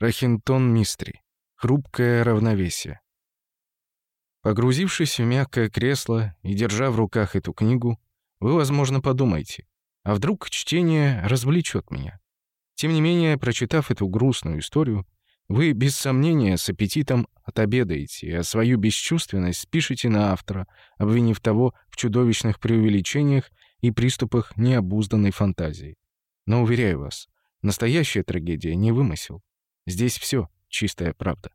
Рахинтон Мистри. Хрупкое равновесие. Погрузившись в мягкое кресло и держа в руках эту книгу, вы, возможно, подумаете, а вдруг чтение развлечет меня? Тем не менее, прочитав эту грустную историю, вы, без сомнения, с аппетитом отобедаете, а свою бесчувственность спишете на автора, обвинив того в чудовищных преувеличениях и приступах необузданной фантазии. Но, уверяю вас, настоящая трагедия не вымысел. Здесь все чистая правда.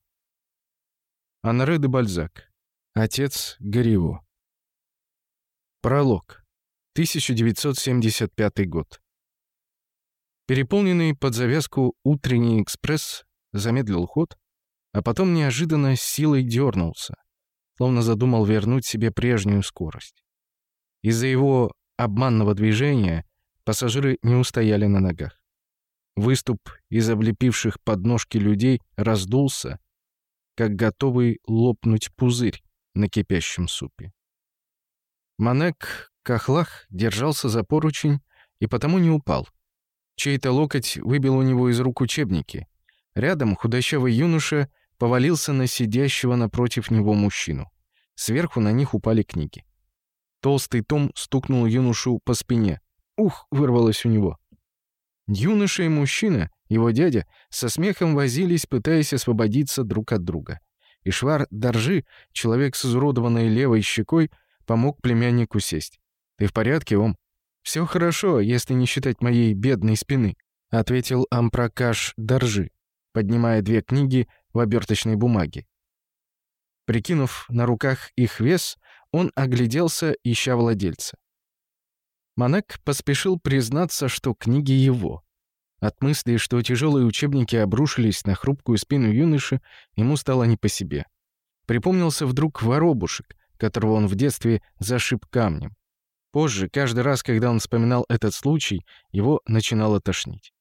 Анре де Бальзак. Отец Гориво. Пролог. 1975 год. Переполненный под завязку утренний экспресс замедлил ход, а потом неожиданно силой дернулся, словно задумал вернуть себе прежнюю скорость. Из-за его обманного движения пассажиры не устояли на ногах. Выступ из облепивших подножки людей раздулся, как готовый лопнуть пузырь на кипящем супе. Манек Кахлах держался за поручень и потому не упал. Чей-то локоть выбил у него из рук учебники. Рядом худощавый юноша повалился на сидящего напротив него мужчину. Сверху на них упали книги. Толстый том стукнул юношу по спине. «Ух!» — вырвалось у него. Юноша и мужчина, его дядя, со смехом возились, пытаясь освободиться друг от друга. Ишвар Доржи, человек с изуродованной левой щекой, помог племяннику сесть. «Ты в порядке, Ом?» «Всё хорошо, если не считать моей бедной спины», — ответил Ампракаш Доржи, поднимая две книги в оберточной бумаге. Прикинув на руках их вес, он огляделся, ища владельца. Манек поспешил признаться, что книги его. От мысли, что тяжелые учебники обрушились на хрупкую спину юноши, ему стало не по себе. Припомнился вдруг воробушек, которого он в детстве зашиб камнем. Позже, каждый раз, когда он вспоминал этот случай, его начинало тошнить.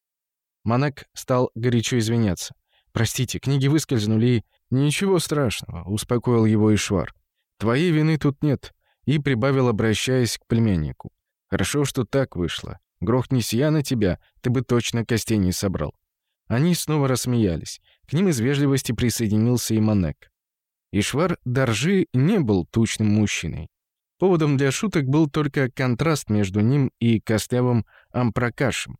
Манек стал горячо извиняться. «Простите, книги выскользнули, «Ничего страшного», — успокоил его Ишвар. «Твоей вины тут нет», — и прибавил, обращаясь к племяннику. Хорошо, что так вышло. Грохнись я на тебя, ты бы точно костей не собрал». Они снова рассмеялись. К ним из вежливости присоединился и Манек. Ишвар Даржи не был тучным мужчиной. Поводом для шуток был только контраст между ним и костлявым Ампракашем.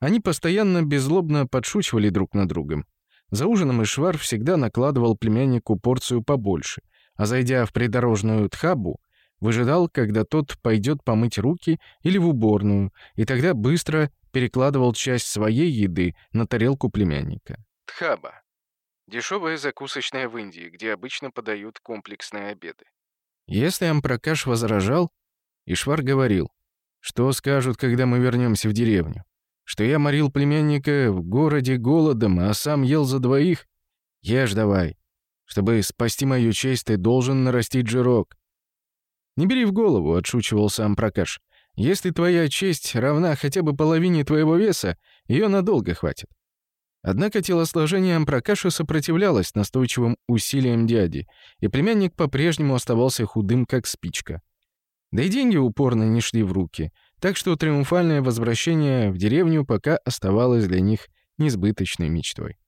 Они постоянно беззлобно подшучивали друг над другом. За ужином Ишвар всегда накладывал племяннику порцию побольше, а зайдя в придорожную Тхабу, Выжидал, когда тот пойдет помыть руки или в уборную, и тогда быстро перекладывал часть своей еды на тарелку племянника. Тхаба. Дешевая закусочная в Индии, где обычно подают комплексные обеды. Если Ампракаш возражал, Ишвар говорил, что скажут, когда мы вернемся в деревню? Что я морил племянника в городе голодом, а сам ел за двоих? Ешь давай. Чтобы спасти мою честь, ты должен нарастить жирок. «Не бери в голову», — отшучивался Ампракаш. «Если твоя честь равна хотя бы половине твоего веса, ее надолго хватит». Однако телосложение Ампракаша сопротивлялось настойчивым усилиям дяди, и племянник по-прежнему оставался худым, как спичка. Да и деньги упорно не шли в руки, так что триумфальное возвращение в деревню пока оставалось для них несбыточной мечтой.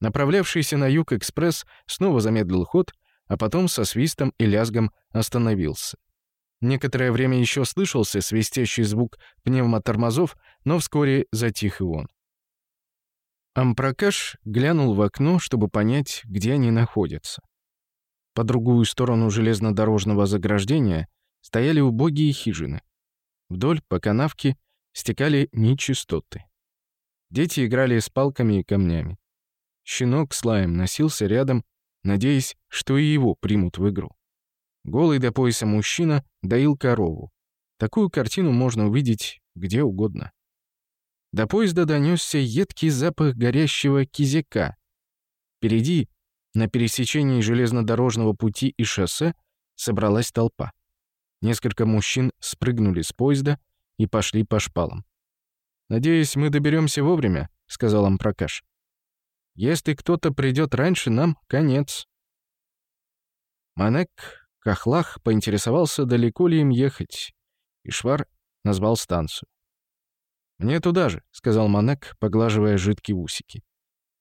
Направлявшийся на юг экспресс снова замедлил ход, а потом со свистом и лязгом остановился. Некоторое время еще слышался свистящий звук пневмотормозов, но вскоре затих и он. Ампракаш глянул в окно, чтобы понять, где они находятся. По другую сторону железнодорожного заграждения стояли убогие хижины. Вдоль по канавке стекали нечистоты. Дети играли с палками и камнями. Щенок с лаем носился рядом, надеясь, что и его примут в игру. Голый до пояса мужчина доил корову. Такую картину можно увидеть где угодно. До поезда донесся едкий запах горящего кизяка. Впереди, на пересечении железнодорожного пути и шоссе, собралась толпа. Несколько мужчин спрыгнули с поезда и пошли по шпалам. «Надеюсь, мы доберемся вовремя», — сказал Ампрокаш. Если кто-то придет раньше, нам конец». Манек Кахлах поинтересовался, далеко ли им ехать, и Швар назвал станцию. «Мне туда же», — сказал Манек, поглаживая жидкие усики.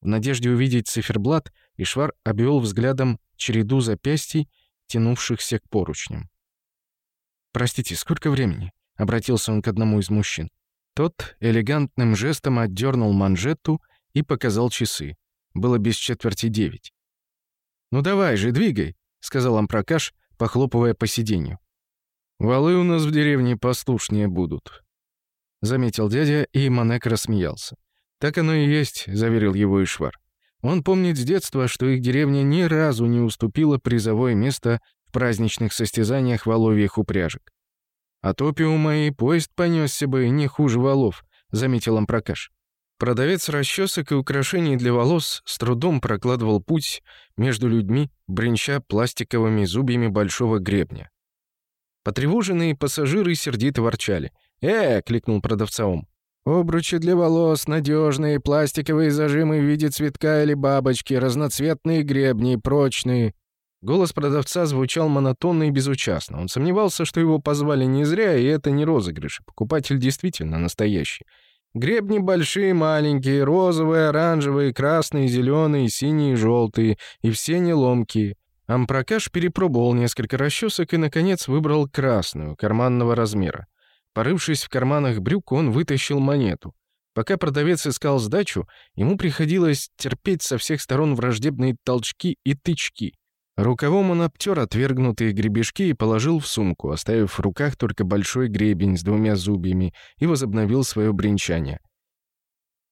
В надежде увидеть циферблат, Ишвар обвел взглядом череду запястий, тянувшихся к поручням. «Простите, сколько времени?» — обратился он к одному из мужчин. Тот элегантным жестом отдернул манжету и показал часы. Было без четверти девять. «Ну давай же, двигай», — сказал Ампрокаш, похлопывая по сиденью. «Валы у нас в деревне послушнее будут», — заметил дядя, и Манек рассмеялся. «Так оно и есть», — заверил его Ишвар. Он помнит с детства, что их деревня ни разу не уступила призовое место в праздничных состязаниях воловьих упряжек. «От «А опиума и поезд понесся бы не хуже валов», — заметил Ампрокаш. Продавец расчесок и украшений для волос с трудом прокладывал путь между людьми, бренча пластиковыми зубьями большого гребня. Потревоженные пассажиры сердито ворчали. «Э!» — кликнул продавца «Обручи для волос, надежные, пластиковые зажимы в виде цветка или бабочки, разноцветные гребни, прочные». Голос продавца звучал монотонно и безучастно. Он сомневался, что его позвали не зря, и это не розыгрыш. Покупатель действительно настоящий. Гребни большие, маленькие, розовые, оранжевые, красные, зеленые, синие, желтые, и все неломкие. Ампрокаш перепробовал несколько расчесок и, наконец, выбрал красную, карманного размера. Порывшись в карманах брюк, он вытащил монету. Пока продавец искал сдачу, ему приходилось терпеть со всех сторон враждебные толчки и тычки. Рукавом он обтер отвергнутые гребешки и положил в сумку, оставив в руках только большой гребень с двумя зубьями, и возобновил свое бренчание.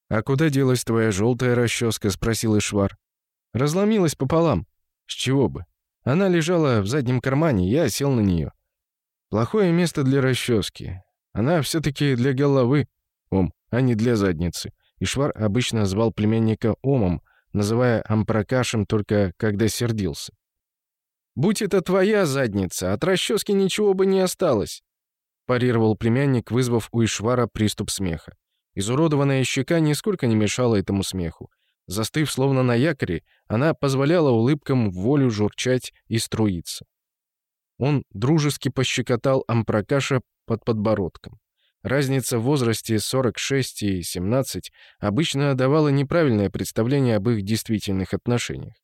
«А куда делась твоя желтая расческа?» — спросил Ишвар. «Разломилась пополам. С чего бы? Она лежала в заднем кармане, я сел на нее. Плохое место для расчески. Она все таки для головы, ом, а не для задницы». Ишвар обычно звал племянника омом, называя ампракашем только когда сердился. «Будь это твоя задница, от расчески ничего бы не осталось», — парировал племянник, вызвав у Ишвара приступ смеха. Изуродованная щека нисколько не мешала этому смеху. Застыв словно на якоре, она позволяла улыбкам волю журчать и струиться. Он дружески пощекотал Ампракаша под подбородком. Разница в возрасте 46 и 17 обычно давала неправильное представление об их действительных отношениях.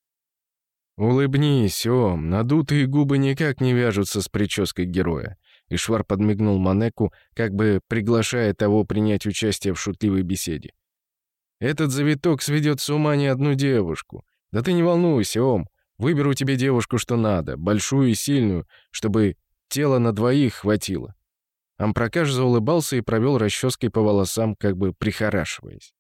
«Улыбнись, Ом, надутые губы никак не вяжутся с прической героя». И Ишвар подмигнул Манеку, как бы приглашая того принять участие в шутливой беседе. «Этот завиток сведет с ума не одну девушку. Да ты не волнуйся, Ом, выберу тебе девушку, что надо, большую и сильную, чтобы тела на двоих хватило». Ампрокаш заулыбался и провел расческой по волосам, как бы прихорашиваясь.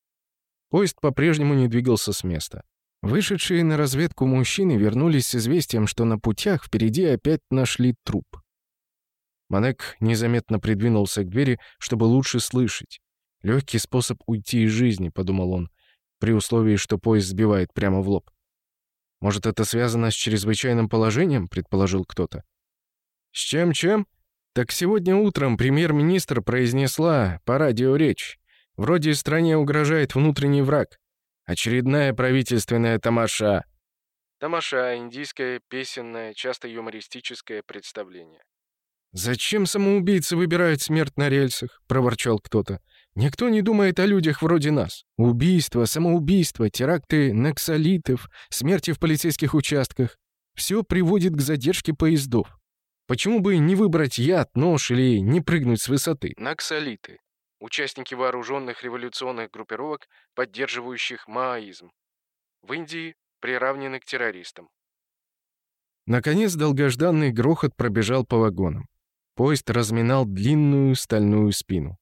Поезд по-прежнему не двигался с места. Вышедшие на разведку мужчины вернулись с известием, что на путях впереди опять нашли труп. Манек незаметно придвинулся к двери, чтобы лучше слышать. «Легкий способ уйти из жизни», — подумал он, при условии, что поезд сбивает прямо в лоб. «Может, это связано с чрезвычайным положением?» — предположил кто-то. «С чем-чем?» «Так сегодня утром премьер-министр произнесла по радио речь. Вроде стране угрожает внутренний враг. Очередная правительственная тамаша. Тамаша — индийское, песенное, часто юмористическое представление. «Зачем самоубийцы выбирают смерть на рельсах?» — проворчал кто-то. «Никто не думает о людях вроде нас. Убийства, самоубийства, теракты наксолитов, смерти в полицейских участках. Все приводит к задержке поездов. Почему бы не выбрать яд, нож или не прыгнуть с высоты? Наксолиты участники вооруженных революционных группировок, поддерживающих маоизм. В Индии приравнены к террористам. Наконец долгожданный грохот пробежал по вагонам. Поезд разминал длинную стальную спину.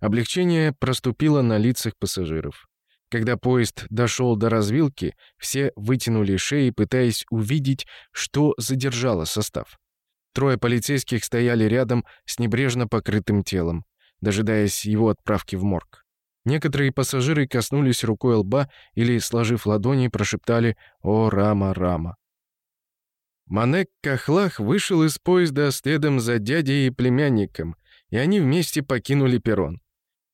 Облегчение проступило на лицах пассажиров. Когда поезд дошел до развилки, все вытянули шеи, пытаясь увидеть, что задержало состав. Трое полицейских стояли рядом с небрежно покрытым телом дожидаясь его отправки в морг. Некоторые пассажиры коснулись рукой лба или, сложив ладони, прошептали «О, Рама, Рама!». Манек Кахлах вышел из поезда следом за дядей и племянником, и они вместе покинули перрон.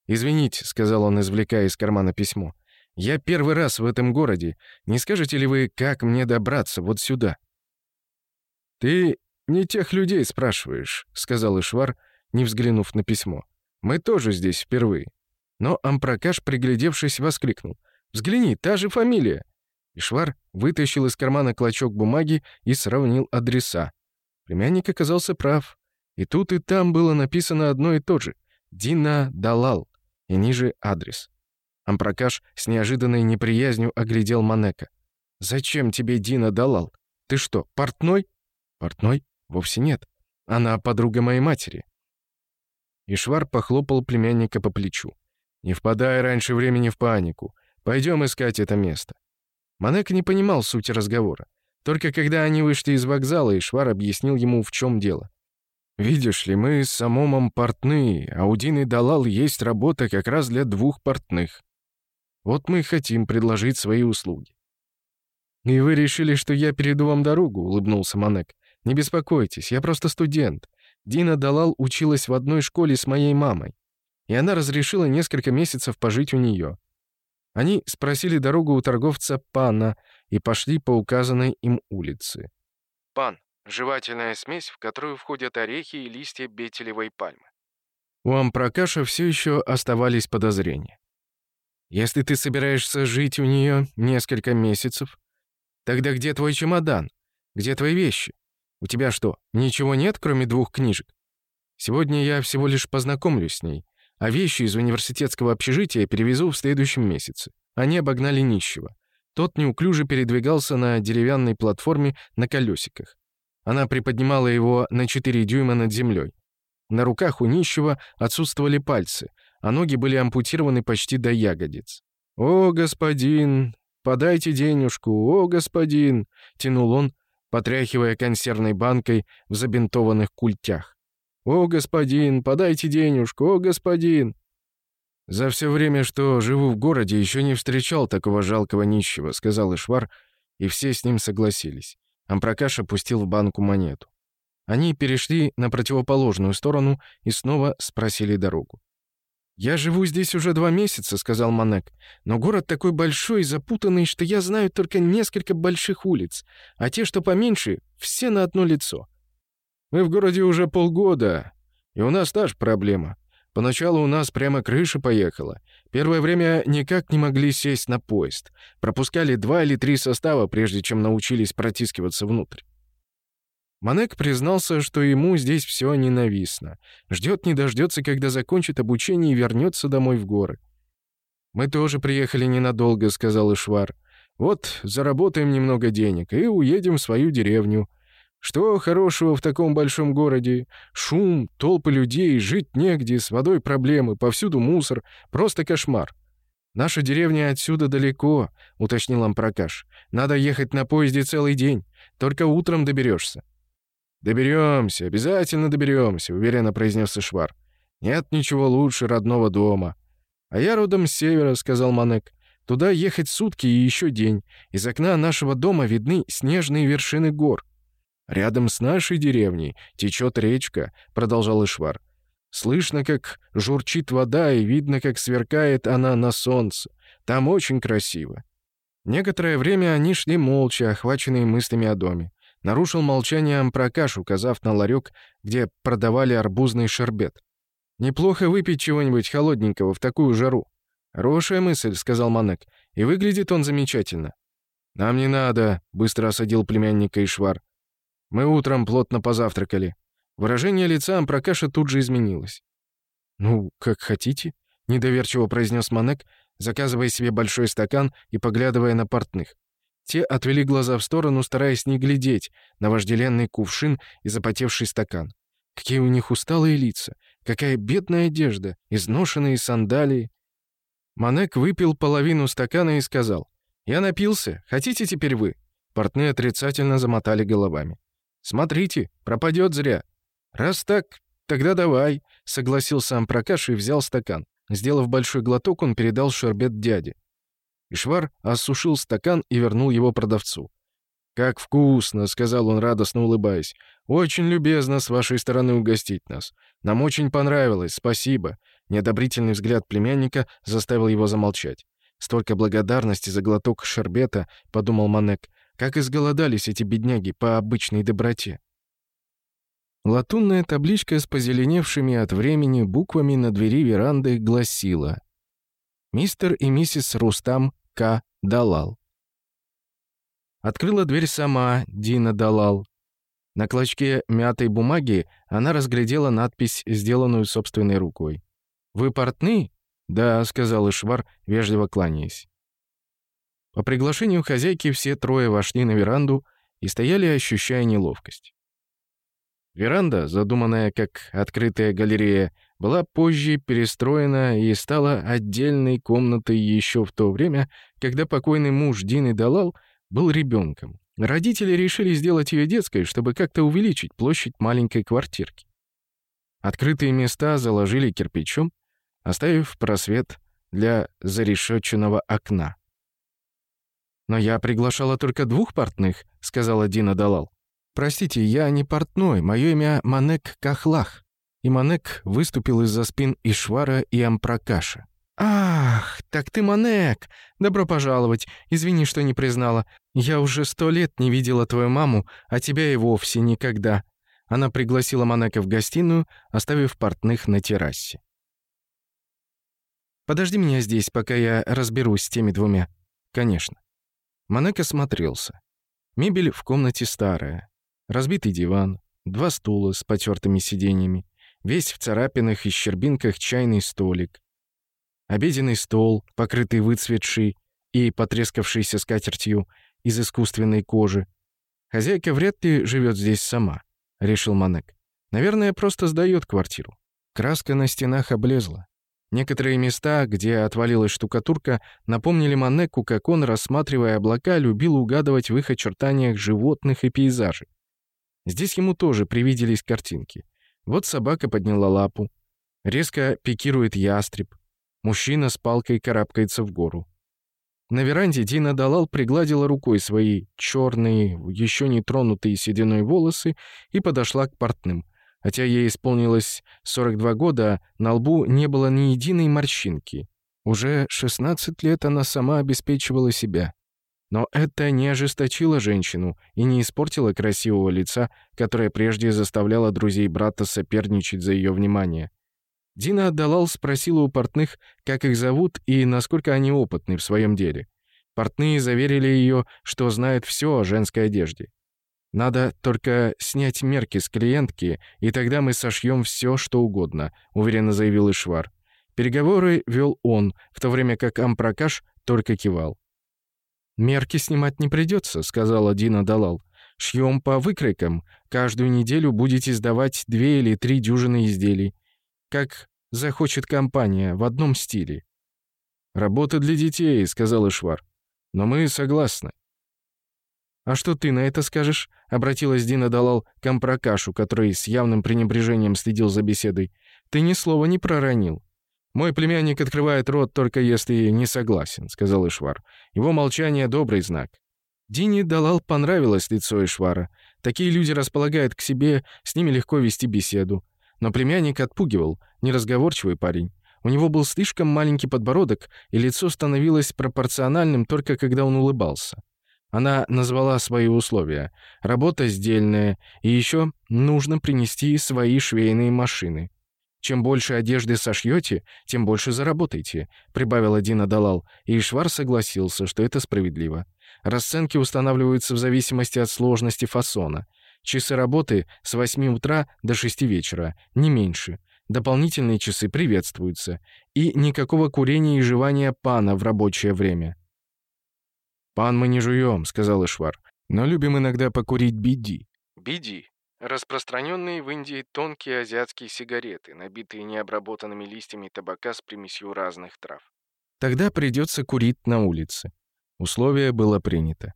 «Извините», — сказал он, извлекая из кармана письмо, — «я первый раз в этом городе. Не скажете ли вы, как мне добраться вот сюда?» «Ты не тех людей спрашиваешь», — сказал Ишвар, не взглянув на письмо. Мы тоже здесь впервые». Но Ампракаш, приглядевшись, воскликнул. «Взгляни, та же фамилия!» Ишвар вытащил из кармана клочок бумаги и сравнил адреса. Племянник оказался прав. И тут, и там было написано одно и то же. «Дина Далал» и ниже адрес. Ампракаш с неожиданной неприязнью оглядел Манека. «Зачем тебе Дина Далал? Ты что, портной?» «Портной? Вовсе нет. Она подруга моей матери. Ишвар похлопал племянника по плечу. «Не впадай раньше времени в панику. Пойдем искать это место». Манек не понимал сути разговора. Только когда они вышли из вокзала, Ишвар объяснил ему, в чем дело. «Видишь ли, мы с Самомом портные, а у Дины Далал есть работа как раз для двух портных. Вот мы и хотим предложить свои услуги». «И вы решили, что я перейду вам дорогу?» — улыбнулся Манек. «Не беспокойтесь, я просто студент. Дина Далал училась в одной школе с моей мамой, и она разрешила несколько месяцев пожить у нее. Они спросили дорогу у торговца Пана и пошли по указанной им улице. Пан — жевательная смесь, в которую входят орехи и листья бетелевой пальмы. У Ампракаша все еще оставались подозрения. «Если ты собираешься жить у нее несколько месяцев, тогда где твой чемодан? Где твои вещи? У тебя что, ничего нет, кроме двух книжек? Сегодня я всего лишь познакомлюсь с ней, а вещи из университетского общежития перевезу в следующем месяце. Они обогнали нищего. Тот неуклюже передвигался на деревянной платформе на колесиках. Она приподнимала его на 4 дюйма над землей. На руках у нищего отсутствовали пальцы, а ноги были ампутированы почти до ягодиц. «О, господин, подайте денежку, о, господин!» — тянул он, потряхивая консервной банкой в забинтованных культях. «О, господин, подайте денежку, о, господин!» «За все время, что живу в городе, еще не встречал такого жалкого нищего», — сказал Ишвар, и все с ним согласились. Ампрокаш опустил в банку монету. Они перешли на противоположную сторону и снова спросили дорогу. «Я живу здесь уже два месяца», — сказал Манек. «Но город такой большой и запутанный, что я знаю только несколько больших улиц, а те, что поменьше, все на одно лицо». «Мы в городе уже полгода, и у нас та же проблема. Поначалу у нас прямо крыша поехала. Первое время никак не могли сесть на поезд. Пропускали два или три состава, прежде чем научились протискиваться внутрь. Манек признался, что ему здесь все ненавистно. Ждет не дождется, когда закончит обучение и вернется домой в горы. «Мы тоже приехали ненадолго», — сказал Ишвар. «Вот, заработаем немного денег и уедем в свою деревню. Что хорошего в таком большом городе? Шум, толпы людей, жить негде, с водой проблемы, повсюду мусор. Просто кошмар». «Наша деревня отсюда далеко», — уточнил Ампракаш. «Надо ехать на поезде целый день. Только утром доберешься. «Доберемся, обязательно доберемся», — уверенно произнес Ишвар. «Нет ничего лучше родного дома». «А я родом с севера», — сказал Манек. «Туда ехать сутки и еще день. Из окна нашего дома видны снежные вершины гор». «Рядом с нашей деревней течет речка», — продолжал Ишвар. «Слышно, как журчит вода, и видно, как сверкает она на солнце. Там очень красиво». Некоторое время они шли молча, охваченные мыслями о доме. Нарушил молчание Ампракаш, указав на ларек, где продавали арбузный шербет. «Неплохо выпить чего-нибудь холодненького в такую жару». «Хорошая мысль», — сказал Манек, — «и выглядит он замечательно». «Нам не надо», — быстро осадил племянника Ишвар. «Мы утром плотно позавтракали». Выражение лица Ампракаша тут же изменилось. «Ну, как хотите», — недоверчиво произнес Манек, заказывая себе большой стакан и поглядывая на портных. Те отвели глаза в сторону, стараясь не глядеть на вожделенный кувшин и запотевший стакан. Какие у них усталые лица, какая бедная одежда, изношенные сандалии. Манек выпил половину стакана и сказал, «Я напился, хотите теперь вы?» Портные отрицательно замотали головами. «Смотрите, пропадет зря». «Раз так, тогда давай», — согласился Ампрокаш и взял стакан. Сделав большой глоток, он передал шербет дяде. Ишвар осушил стакан и вернул его продавцу. «Как вкусно!» — сказал он, радостно улыбаясь. «Очень любезно с вашей стороны угостить нас. Нам очень понравилось, спасибо!» Неодобрительный взгляд племянника заставил его замолчать. «Столько благодарности за глоток шербета», — подумал Манек. «Как изголодались эти бедняги по обычной доброте!» Латунная табличка с позеленевшими от времени буквами на двери веранды гласила «Мистер и миссис Рустам к. Далал. Открыла дверь сама Дина Далал. На клочке мятой бумаги она разглядела надпись, сделанную собственной рукой. «Вы портны?» «Да», — сказал Ишвар, вежливо кланяясь. По приглашению хозяйки все трое вошли на веранду и стояли, ощущая неловкость. Веранда, задуманная как открытая галерея, была позже перестроена и стала отдельной комнатой еще в то время, когда покойный муж Дины Далал был ребенком. Родители решили сделать ее детской, чтобы как-то увеличить площадь маленькой квартирки. Открытые места заложили кирпичом, оставив просвет для зарешеченного окна. «Но я приглашала только двух портных», — сказала Дина Далал. «Простите, я не портной, мое имя Манек Кахлах», и Манек выступил из-за спин Ишвара и Ампракаша. «Ах, так ты Манек! Добро пожаловать! Извини, что не признала. Я уже сто лет не видела твою маму, а тебя и вовсе никогда». Она пригласила Манека в гостиную, оставив портных на террасе. «Подожди меня здесь, пока я разберусь с теми двумя». «Конечно». Манек осмотрелся. Мебель в комнате старая. Разбитый диван, два стула с потертыми сиденьями, Весь в царапинах и щербинках чайный столик. Обеденный стол, покрытый выцветшей и потрескавшейся скатертью из искусственной кожи. «Хозяйка вряд ли живет здесь сама», — решил Манек. «Наверное, просто сдаёт квартиру». Краска на стенах облезла. Некоторые места, где отвалилась штукатурка, напомнили Манеку, как он, рассматривая облака, любил угадывать в их очертаниях животных и пейзажи. Здесь ему тоже привиделись картинки. Вот собака подняла лапу. Резко пикирует ястреб. Мужчина с палкой карабкается в гору. На веранде Дина Далал пригладила рукой свои черные, еще не тронутые сединой волосы и подошла к портным. Хотя ей исполнилось 42 года, на лбу не было ни единой морщинки. Уже 16 лет она сама обеспечивала себя. Но это не ожесточило женщину и не испортило красивого лица, которое прежде заставляло друзей брата соперничать за ее внимание. Дина отдалал, спросила у портных, как их зовут и насколько они опытны в своем деле. Портные заверили ее, что знают все о женской одежде. «Надо только снять мерки с клиентки, и тогда мы сошьем все, что угодно», — уверенно заявил Ишвар. Переговоры вел он, в то время как Ампракаш только кивал. «Мерки снимать не придется», — сказала Дина Далал. «Шьем по выкройкам. Каждую неделю будете сдавать две или три дюжины изделий. Как захочет компания, в одном стиле». «Работа для детей», — сказал Ишвар. «Но мы согласны». «А что ты на это скажешь?» — обратилась Дина Далал к Ампракашу, который с явным пренебрежением следил за беседой. «Ты ни слова не проронил». «Мой племянник открывает рот только если не согласен», — сказал Ишвар. «Его молчание — добрый знак». Дини Далал понравилось лицо Ишвара. Такие люди располагают к себе, с ними легко вести беседу. Но племянник отпугивал, неразговорчивый парень. У него был слишком маленький подбородок, и лицо становилось пропорциональным только когда он улыбался. Она назвала свои условия. Работа сдельная, и еще нужно принести свои швейные машины. Чем больше одежды сошьете, тем больше заработаете», — прибавил Дина Далал, и Ишвар согласился, что это справедливо. Расценки устанавливаются в зависимости от сложности фасона. Часы работы с 8 утра до 6 вечера, не меньше. Дополнительные часы приветствуются. И никакого курения и жевания пана в рабочее время. «Пан мы не жуем», — сказал Ишвар, — «но любим иногда покурить биди». «Биди Распространенные в Индии тонкие азиатские сигареты, набитые необработанными листьями табака с примесью разных трав. Тогда придется курить на улице. Условие было принято.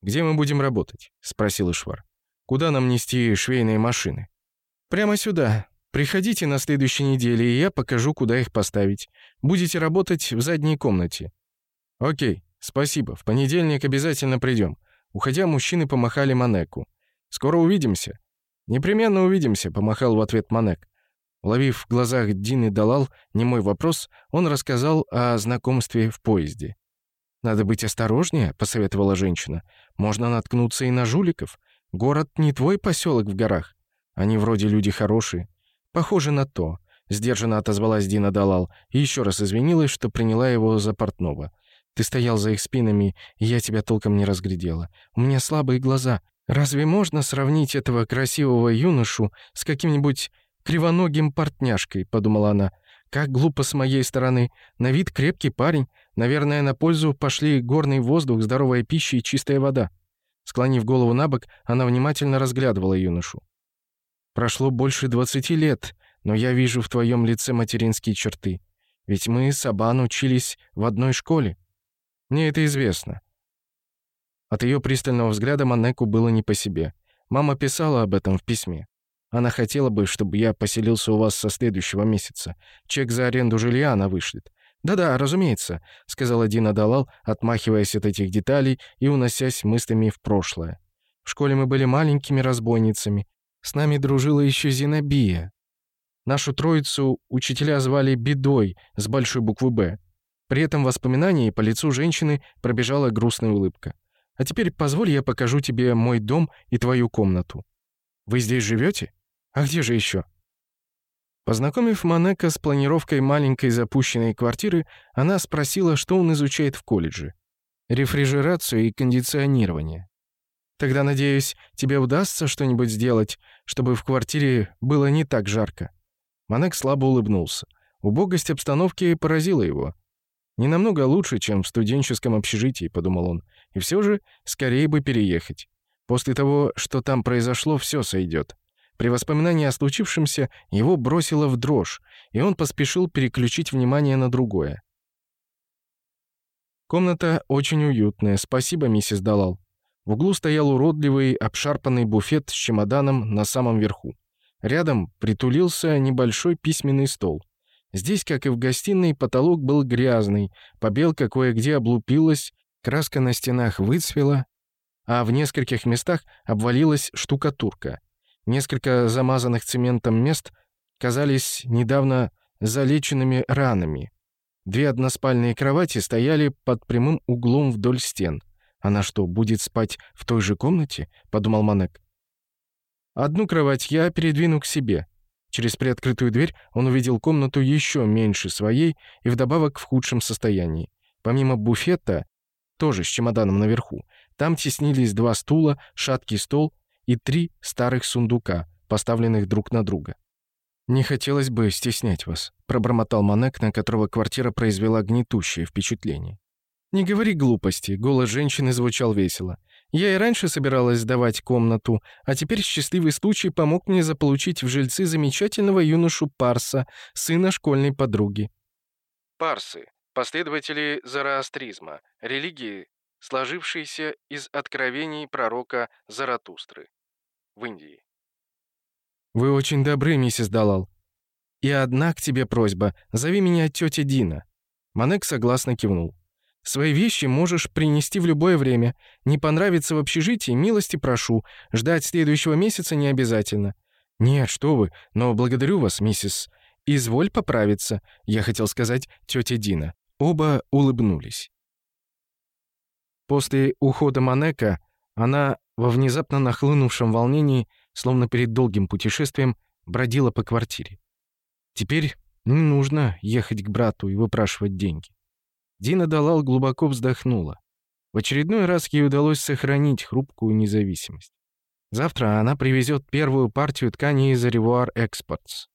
«Где мы будем работать?» — спросил Ишвар. «Куда нам нести швейные машины?» «Прямо сюда. Приходите на следующей неделе, и я покажу, куда их поставить. Будете работать в задней комнате». «Окей, спасибо. В понедельник обязательно придем». Уходя, мужчины помахали Манеку. «Скоро увидимся». «Непременно увидимся», — помахал в ответ Манек. Ловив в глазах Дины Далал немой вопрос, он рассказал о знакомстве в поезде. «Надо быть осторожнее», — посоветовала женщина. «Можно наткнуться и на жуликов. Город не твой поселок в горах. Они вроде люди хорошие». «Похоже на то», — сдержанно отозвалась Дина Далал и еще раз извинилась, что приняла его за портного. «Ты стоял за их спинами, и я тебя толком не разглядела. У меня слабые глаза. Разве можно сравнить этого красивого юношу с каким-нибудь кривоногим портняшкой?» — подумала она. «Как глупо с моей стороны. На вид крепкий парень. Наверное, на пользу пошли горный воздух, здоровая пища и чистая вода». Склонив голову на бок, она внимательно разглядывала юношу. «Прошло больше двадцати лет, но я вижу в твоем лице материнские черты. Ведь мы с Абан учились в одной школе. Мне это известно. От ее пристального взгляда Манеку было не по себе. Мама писала об этом в письме. Она хотела бы, чтобы я поселился у вас со следующего месяца. Чек за аренду жилья она вышлет. «Да-да, разумеется», — сказал один Далал, отмахиваясь от этих деталей и уносясь мыслями в прошлое. «В школе мы были маленькими разбойницами. С нами дружила еще Зинобия. Нашу троицу учителя звали Бедой с большой буквы «Б». При этом воспоминании по лицу женщины пробежала грустная улыбка. А теперь позволь я покажу тебе мой дом и твою комнату. Вы здесь живете? А где же еще? Познакомив Манека с планировкой маленькой запущенной квартиры, она спросила, что он изучает в колледже. Рефрижерацию и кондиционирование. Тогда, надеюсь, тебе удастся что-нибудь сделать, чтобы в квартире было не так жарко». Манек слабо улыбнулся. Убогость обстановки поразила его. «Не намного лучше, чем в студенческом общежитии», — подумал он. И все же, скорее бы переехать. После того, что там произошло, все сойдет. При воспоминании о случившемся его бросило в дрожь, и он поспешил переключить внимание на другое. Комната очень уютная, спасибо, миссис Далал. В углу стоял уродливый, обшарпанный буфет с чемоданом на самом верху. Рядом притулился небольшой письменный стол. Здесь, как и в гостиной, потолок был грязный, побелка кое-где облупилась Краска на стенах выцвела, а в нескольких местах обвалилась штукатурка. Несколько замазанных цементом мест казались недавно залеченными ранами. Две односпальные кровати стояли под прямым углом вдоль стен. «Она что, будет спать в той же комнате?» — подумал Манек. «Одну кровать я передвину к себе». Через приоткрытую дверь он увидел комнату еще меньше своей и вдобавок в худшем состоянии. Помимо буфета тоже с чемоданом наверху. Там теснились два стула, шаткий стол и три старых сундука, поставленных друг на друга. «Не хотелось бы стеснять вас», — пробормотал Манек, на которого квартира произвела гнетущее впечатление. «Не говори глупости», — голос женщины звучал весело. «Я и раньше собиралась сдавать комнату, а теперь счастливый случай помог мне заполучить в жильцы замечательного юношу Парса, сына школьной подруги». Парсы последователи зороастризма, религии, сложившейся из откровений пророка Заратустры в Индии. «Вы очень добры, миссис Далал. И одна к тебе просьба. Зови меня тетя Дина». Манек согласно кивнул. «Свои вещи можешь принести в любое время. Не понравится в общежитии, милости прошу. Ждать следующего месяца не обязательно». «Нет, что вы, но благодарю вас, миссис...» «Изволь поправиться», — я хотел сказать тетя Дина. Оба улыбнулись. После ухода Манека она во внезапно нахлынувшем волнении, словно перед долгим путешествием, бродила по квартире. Теперь не нужно ехать к брату и выпрашивать деньги. Дина Далал глубоко вздохнула. В очередной раз ей удалось сохранить хрупкую независимость. Завтра она привезет первую партию ткани из Ревуар Экспортс.